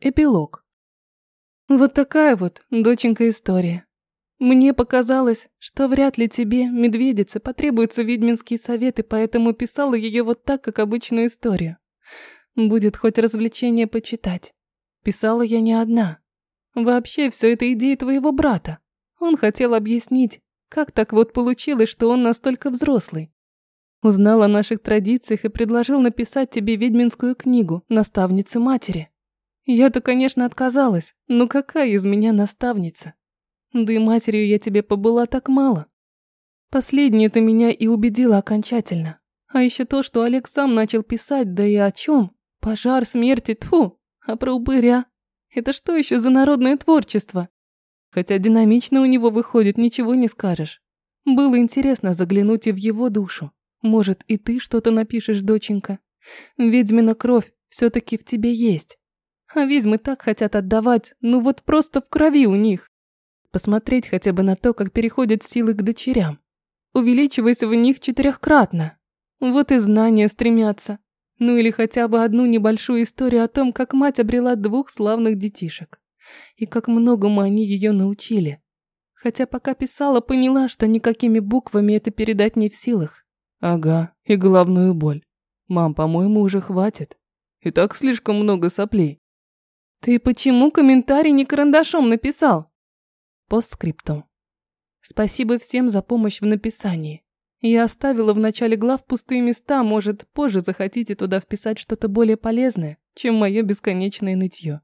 Эпилог. Вот такая вот, доченька, история. Мне показалось, что вряд ли тебе, медведице, потребуются ведьминские советы, поэтому писала ее вот так, как обычную историю. Будет хоть развлечение почитать. Писала я не одна. Вообще, все это идея твоего брата. Он хотел объяснить, как так вот получилось, что он настолько взрослый. Узнал о наших традициях и предложил написать тебе ведьминскую книгу «Наставницы матери». Я-то, конечно, отказалась, но какая из меня наставница? Да и матерью я тебе побыла так мало. Последнее ты меня и убедила окончательно. А еще то, что Олег сам начал писать, да и о чем? Пожар, смерти, тьфу, а про упыря. Это что еще за народное творчество? Хотя динамично у него выходит, ничего не скажешь. Было интересно заглянуть и в его душу. Может, и ты что-то напишешь, доченька? Ведьмина кровь все-таки в тебе есть. А ведьмы так хотят отдавать, ну вот просто в крови у них. Посмотреть хотя бы на то, как переходят силы к дочерям, увеличиваясь в них четырехкратно. Вот и знания стремятся. Ну или хотя бы одну небольшую историю о том, как мать обрела двух славных детишек. И как многому они ее научили. Хотя пока писала, поняла, что никакими буквами это передать не в силах. Ага, и головную боль. Мам, по-моему, уже хватит. И так слишком много соплей. Ты почему комментарий не карандашом написал? Постскриптум. Спасибо всем за помощь в написании. Я оставила в начале глав пустые места, может, позже захотите туда вписать что-то более полезное, чем мое бесконечное нытье.